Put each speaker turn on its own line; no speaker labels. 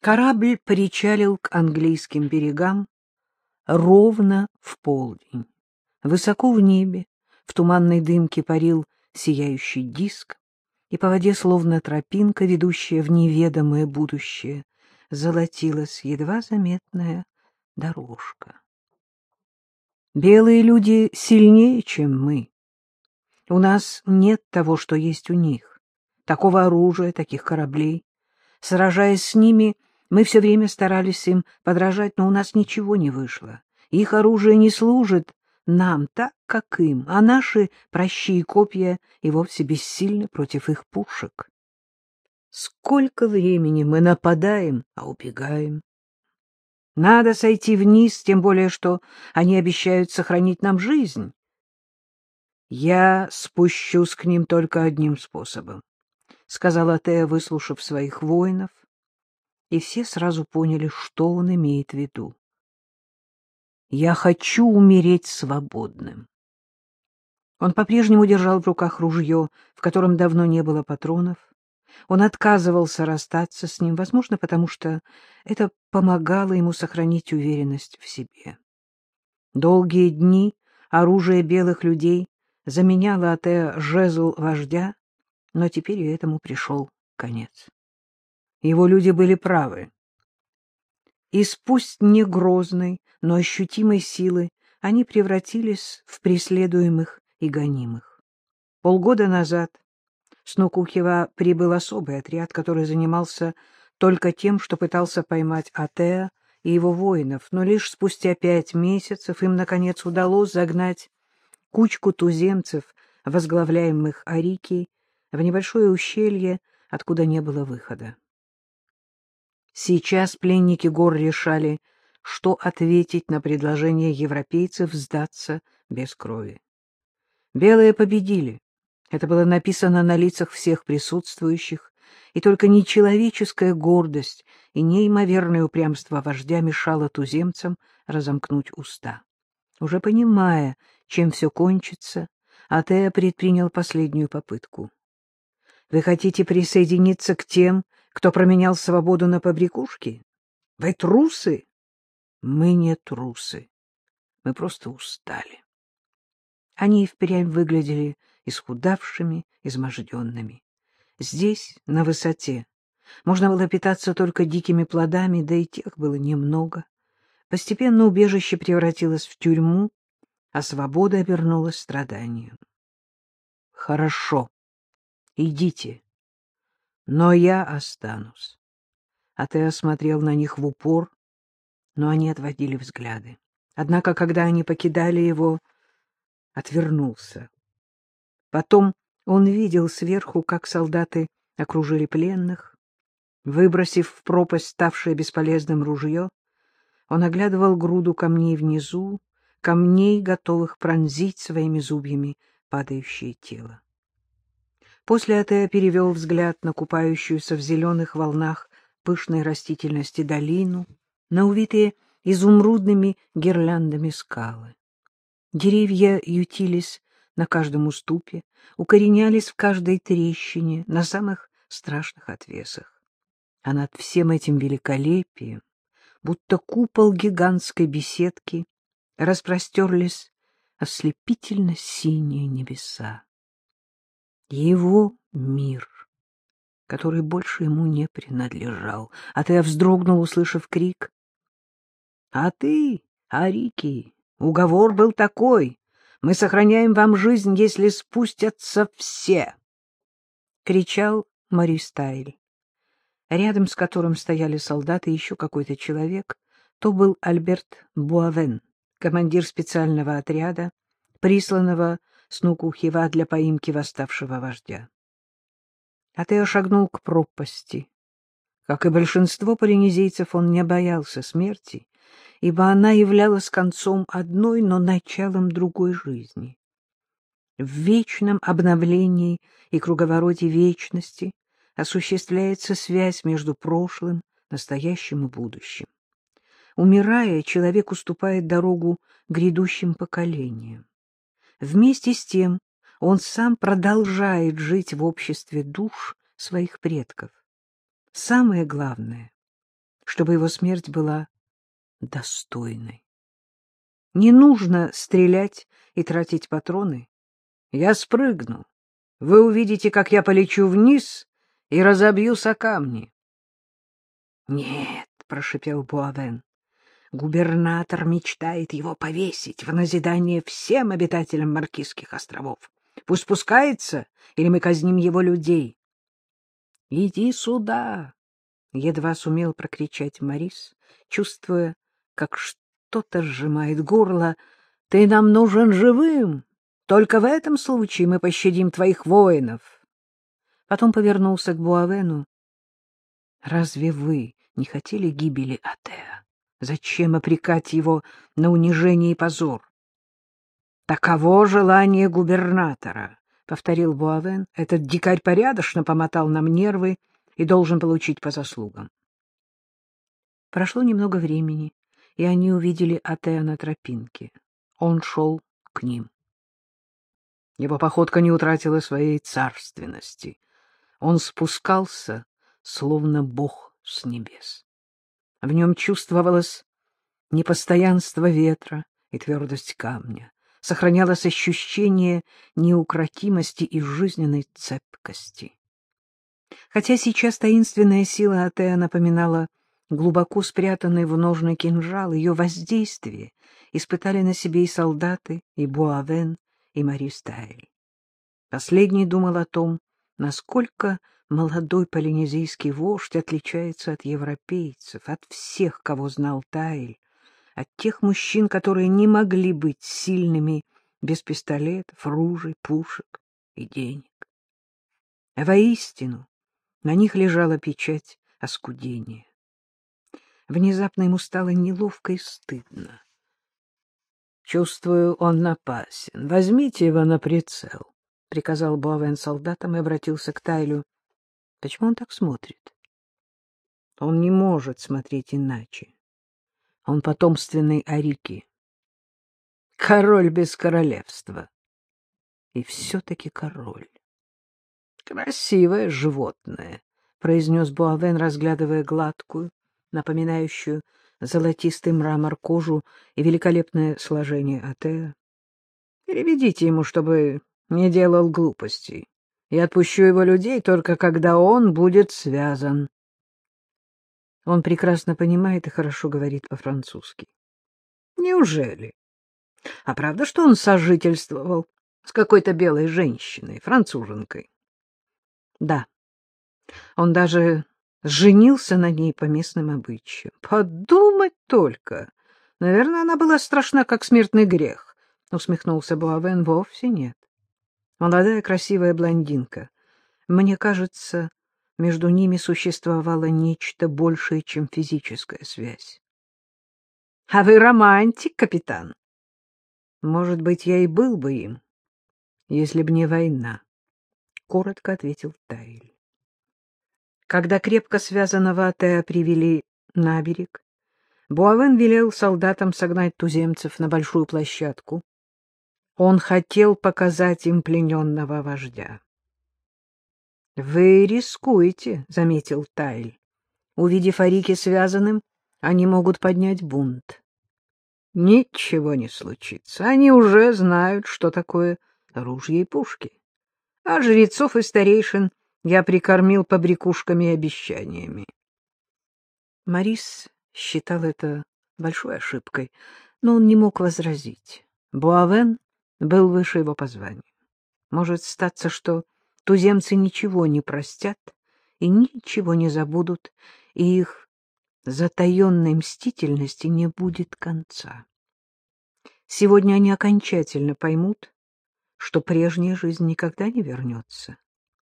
Корабль причалил к английским берегам ровно в полдень. Высоко в небе, в туманной дымке парил сияющий диск, и по воде, словно тропинка, ведущая в неведомое будущее, золотилась едва заметная дорожка. Белые люди сильнее, чем мы. У нас нет того, что есть у них, такого оружия, таких кораблей. Сражаясь с ними, мы все время старались им подражать, но у нас ничего не вышло. Их оружие не служит нам так, как им, а наши прощи и копья и вовсе бессильны против их пушек. Сколько времени мы нападаем, а убегаем. Надо сойти вниз, тем более, что они обещают сохранить нам жизнь. Я спущусь к ним только одним способом, — сказала Тея, выслушав своих воинов и все сразу поняли, что он имеет в виду. «Я хочу умереть свободным». Он по-прежнему держал в руках ружье, в котором давно не было патронов. Он отказывался расстаться с ним, возможно, потому что это помогало ему сохранить уверенность в себе. Долгие дни оружие белых людей заменяло Атеа жезл вождя, но теперь и этому пришел конец. Его люди были правы. Из пусть не грозной, но ощутимой силы они превратились в преследуемых и гонимых. Полгода назад с Нукухева прибыл особый отряд, который занимался только тем, что пытался поймать Атеа и его воинов, но лишь спустя пять месяцев им, наконец, удалось загнать кучку туземцев, возглавляемых Арики, в небольшое ущелье, откуда не было выхода. Сейчас пленники гор решали, что ответить на предложение европейцев сдаться без крови. Белые победили. Это было написано на лицах всех присутствующих, и только нечеловеческая гордость и неимоверное упрямство вождя мешало туземцам разомкнуть уста. Уже понимая, чем все кончится, Атея предпринял последнюю попытку. — Вы хотите присоединиться к тем, кто променял свободу на побрякушки? Вы трусы? Мы не трусы. Мы просто устали. Они и впрямь выглядели исхудавшими, изможденными. Здесь, на высоте, можно было питаться только дикими плодами, да и тех было немного. Постепенно убежище превратилось в тюрьму, а свобода обернулась страданием. — Хорошо, идите, но я останусь. А ты осмотрел на них в упор, но они отводили взгляды. Однако, когда они покидали его, отвернулся. Потом он видел сверху, как солдаты окружили пленных. Выбросив в пропасть ставшее бесполезным ружье, он оглядывал груду камней внизу, камней, готовых пронзить своими зубьями падающее тело. После Атея перевел взгляд на купающуюся в зеленых волнах пышной растительности долину, на увитые изумрудными гирляндами скалы. Деревья ютились на каждом уступе, укоренялись в каждой трещине, на самых страшных отвесах. А над всем этим великолепием, будто купол гигантской беседки, распростерлись ослепительно синие небеса его мир, который больше ему не принадлежал. А ты вздрогнул, услышав крик. — А ты, Арики, уговор был такой. Мы сохраняем вам жизнь, если спустятся все! — кричал Маристайль, рядом с которым стояли солдаты и еще какой-то человек. То был Альберт Буавен, командир специального отряда, присланного Снукухева для поимки восставшего вождя. Атео шагнул к пропасти. Как и большинство полинезийцев, он не боялся смерти, ибо она являлась концом одной, но началом другой жизни. В вечном обновлении и круговороте вечности осуществляется связь между прошлым, настоящим и будущим. Умирая, человек уступает дорогу грядущим поколениям. Вместе с тем он сам продолжает жить в обществе душ своих предков. Самое главное чтобы его смерть была достойной. Не нужно стрелять и тратить патроны. Я спрыгну. Вы увидите, как я полечу вниз и разобьюсь о камни. — Нет, — прошипел Буавен, — губернатор мечтает его повесить в назидание всем обитателям Маркизских островов. Пусть спускается, или мы казним его людей. — Иди сюда! — едва сумел прокричать Морис, чувствуя, как что-то сжимает горло. — Ты нам нужен живым! Только в этом случае мы пощадим твоих воинов. Потом повернулся к Буавену. — Разве вы не хотели гибели Атеа? Зачем опрекать его на унижение и позор? — Таково желание губернатора, — повторил Буавен. — Этот дикарь порядочно помотал нам нервы и должен получить по заслугам. Прошло немного времени, и они увидели Атеа на тропинке. Он шел к ним. Его походка не утратила своей царственности. Он спускался, словно бог с небес. В нем чувствовалось непостоянство ветра и твердость камня. Сохранялось ощущение неукротимости и жизненной цепкости. Хотя сейчас таинственная сила Атеа напоминала глубоко спрятанный в ножны кинжал, ее воздействие испытали на себе и солдаты, и Буавен, и Мари Стайль. Последний думал о том, насколько молодой полинезийский вождь отличается от европейцев, от всех, кого знал Тайль, от тех мужчин, которые не могли быть сильными без пистолетов, ружей, пушек и денег. Воистину, на них лежала печать оскудения. Внезапно ему стало неловко и стыдно. Чувствую, он напасен. Возьмите его на прицел, — приказал Буавен солдатам и обратился к Тайлю. Почему он так смотрит? Он не может смотреть иначе. Он потомственный Арики. Король без королевства. И все-таки король. Красивое животное, — произнес Буавен, разглядывая гладкую, напоминающую золотистый мрамор кожу и великолепное сложение Атеа. Переведите ему, чтобы не делал глупостей. Я отпущу его людей только когда он будет связан. Он прекрасно понимает и хорошо говорит по-французски. Неужели? А правда, что он сожительствовал с какой-то белой женщиной, француженкой? Да. Он даже женился на ней по местным обычаям. Подумать только! Наверное, она была страшна, как смертный грех. Усмехнулся Буавен. Вовсе нет. Молодая красивая блондинка. Мне кажется, между ними существовало нечто большее, чем физическая связь. — А вы романтик, капитан? — Может быть, я и был бы им, если б не война, — коротко ответил Тайль. Когда крепко связанного Атеа привели на берег, Буавен велел солдатам согнать туземцев на большую площадку. Он хотел показать им плененного вождя. — Вы рискуете, — заметил Тайль. Увидев Арики связанным, они могут поднять бунт. Ничего не случится. Они уже знают, что такое ружья и пушки. А жрецов и старейшин я прикормил побрякушками и обещаниями. Марис считал это большой ошибкой, но он не мог возразить. Буавен был выше его по званию. Может статься, что туземцы ничего не простят и ничего не забудут, и их затаенной мстительности не будет конца. Сегодня они окончательно поймут, что прежняя жизнь никогда не вернется.